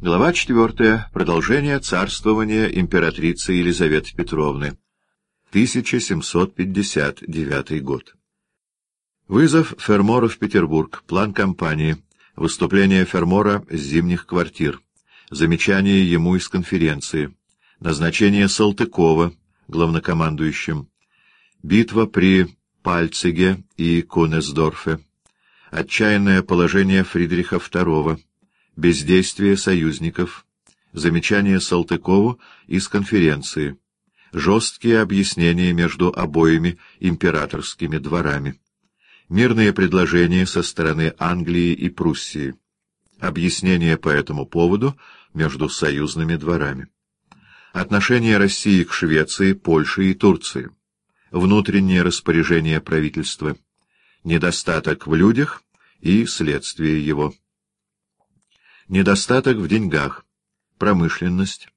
Глава 4. Продолжение царствования императрицы Елизаветы Петровны. 1759 год. Вызов Фермора в Петербург. План кампании. Выступление Фермора с зимних квартир. Замечание ему из конференции. Назначение Салтыкова главнокомандующим. Битва при Пальциге и Кунесдорфе. Отчаянное положение Фридриха II бездействие союзников, замечание Салтыкову из конференции, жесткие объяснения между обоими императорскими дворами, мирные предложения со стороны Англии и Пруссии, объяснения по этому поводу между союзными дворами, отношение России к Швеции, Польше и Турции, внутреннее распоряжение правительства, недостаток в людях и следствие его недостаток в деньгах, промышленность,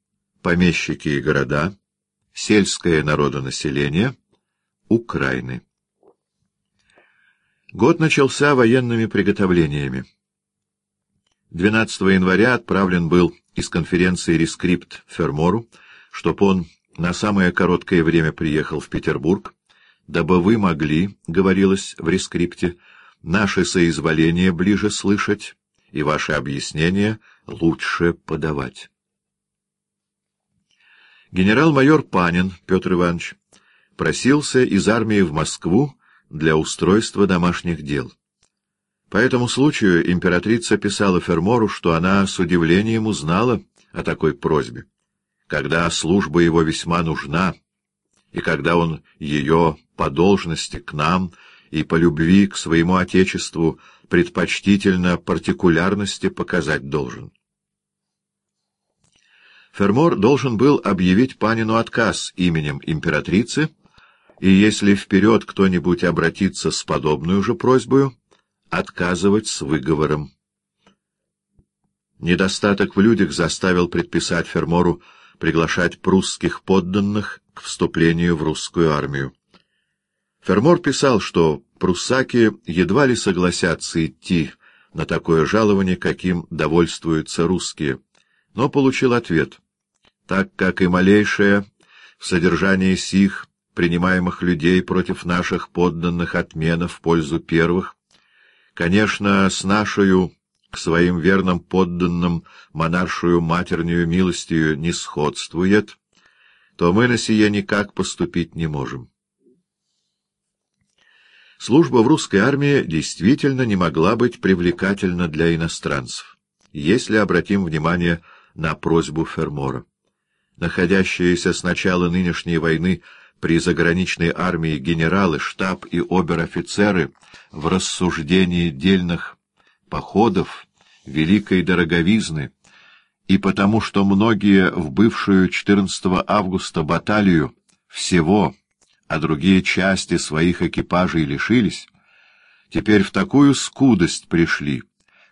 помещики и города, сельское народонаселение, Украины. Год начался военными приготовлениями. 12 января отправлен был из конференции рескрипт Фермору, чтоб он на самое короткое время приехал в Петербург, дабы вы могли, говорилось в рескрипте, наши соизволения ближе слышать, и ваши объяснения лучше подавать. Генерал-майор Панин Петр Иванович просился из армии в Москву для устройства домашних дел. По этому случаю императрица писала Фермору, что она с удивлением узнала о такой просьбе, когда служба его весьма нужна, и когда он ее по должности к нам и по любви к своему Отечеству предпочтительно партикулярности показать должен. Фермор должен был объявить Панину отказ именем императрицы, и если вперед кто-нибудь обратится с подобную же просьбой, отказывать с выговором. Недостаток в людях заставил предписать Фермору приглашать прусских подданных к вступлению в русскую армию. Фермор писал, что пруссаки едва ли согласятся идти на такое жалование, каким довольствуются русские, но получил ответ, так как и малейшее в содержании сих принимаемых людей против наших подданных отмена в пользу первых, конечно, с нашою к своим верным подданным монаршую матернюю милостью не сходствует, то мы на сие никак поступить не можем. Служба в русской армии действительно не могла быть привлекательна для иностранцев, если обратим внимание на просьбу Фермора. Находящиеся с начала нынешней войны при заграничной армии генералы, штаб и обер-офицеры в рассуждении дельных походов великой дороговизны, и потому что многие в бывшую 14 августа баталию всего а другие части своих экипажей лишились, теперь в такую скудость пришли,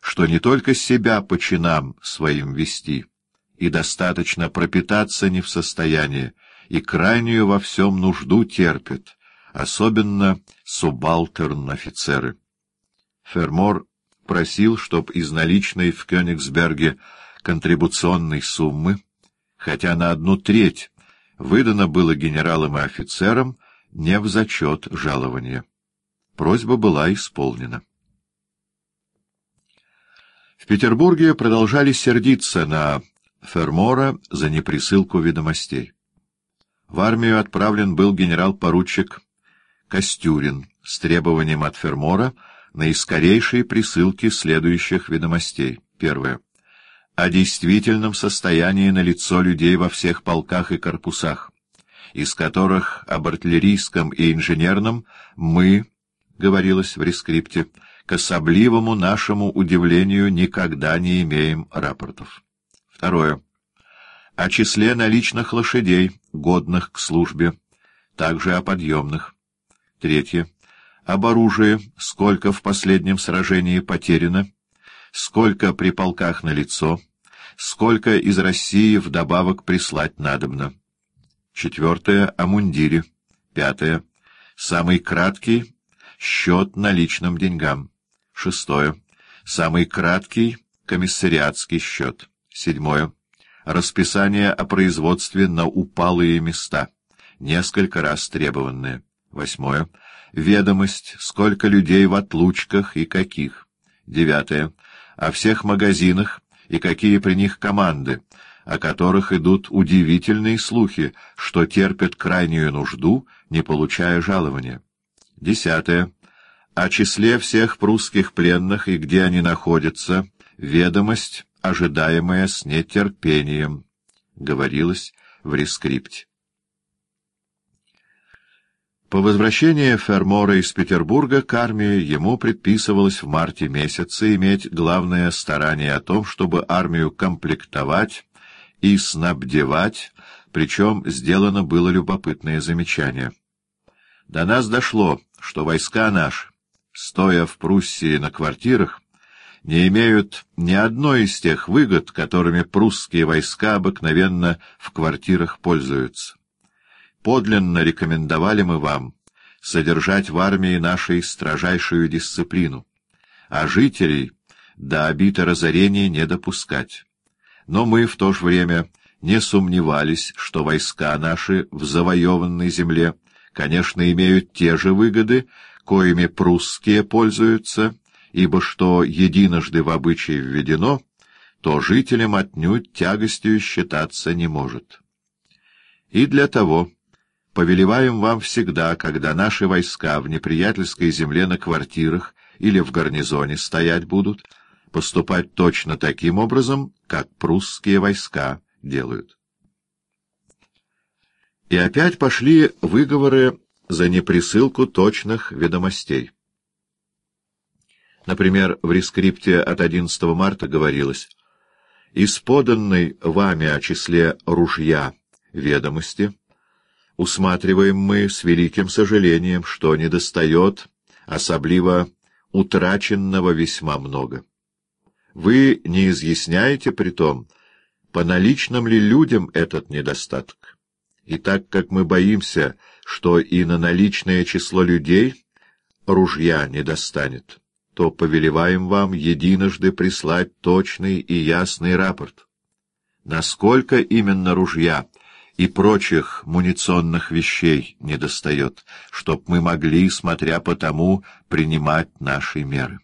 что не только себя по чинам своим вести, и достаточно пропитаться не в состоянии, и крайнюю во всем нужду терпят, особенно субалтерн-офицеры. Фермор просил, чтоб из наличной в Кёнигсберге контрибуционной суммы, хотя на одну треть выдано было генералам и офицерам, не в зачет жалования. Просьба была исполнена. В Петербурге продолжали сердиться на Фермора за неприсылку ведомостей. В армию отправлен был генерал-поручик Костюрин с требованием от Фермора на искорейшие присылки следующих ведомостей. Первое. О действительном состоянии на лицо людей во всех полках и корпусах из которых об артиллерийском и инженерном мы, говорилось в рескрипте, к особливому нашему удивлению никогда не имеем рапортов. Второе. О числе наличных лошадей, годных к службе, также о подъемных. Третье. Об оружии, сколько в последнем сражении потеряно, сколько при полках на лицо, сколько из России вдобавок прислать надобно. Четвертое — о мундире. Пятое — самый краткий счет наличным деньгам. Шестое — самый краткий комиссариатский счет. Седьмое. Расписание о производстве на упалые места, несколько раз требованное. Восьмое. Ведомость, сколько людей в отлучках и каких. Девятое. О всех магазинах и какие при них команды, о которых идут удивительные слухи, что терпят крайнюю нужду, не получая жалования. Десятое. О числе всех прусских пленных и где они находятся, ведомость, ожидаемая с нетерпением, говорилось в рескрипте. По возвращении Фермора из Петербурга к армии ему предписывалось в марте месяце иметь главное старание о том, чтобы армию комплектовать и снабдевать, причем сделано было любопытное замечание. До нас дошло, что войска наши, стоя в Пруссии на квартирах, не имеют ни одной из тех выгод, которыми прусские войска обыкновенно в квартирах пользуются. Подлинно рекомендовали мы вам содержать в армии нашей строжайшую дисциплину, а жителей до обита разорения не допускать. Но мы в то же время не сомневались, что войска наши в завоеванной земле, конечно, имеют те же выгоды, коими прусские пользуются, ибо что единожды в обычае введено, то жителям отнюдь тягостью считаться не может. И для того повелеваем вам всегда, когда наши войска в неприятельской земле на квартирах или в гарнизоне стоять будут, поступать точно таким образом, как прусские войска делают. И опять пошли выговоры за неприсылку точных ведомостей. Например, в рескрипте от 11 марта говорилось «Из поданной вами о числе ружья ведомости усматриваем мы с великим сожалением, что недостает, особливо утраченного весьма много. Вы не изъясняете при том, по наличным ли людям этот недостаток. И так как мы боимся, что и на наличное число людей ружья не достанет, то повелеваем вам единожды прислать точный и ясный рапорт. Насколько именно ружья и прочих муниционных вещей недостает, чтоб мы могли, смотря по тому, принимать наши меры.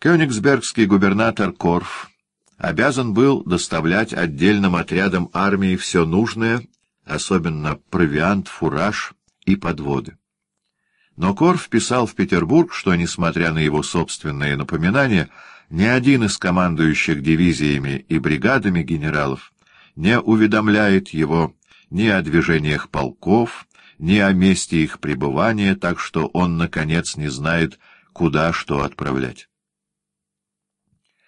Кёнигсбергский губернатор Корф обязан был доставлять отдельным отрядам армии все нужное, особенно провиант, фураж и подводы. Но Корф писал в Петербург, что, несмотря на его собственные напоминания, ни один из командующих дивизиями и бригадами генералов не уведомляет его ни о движениях полков, ни о месте их пребывания, так что он, наконец, не знает, куда что отправлять.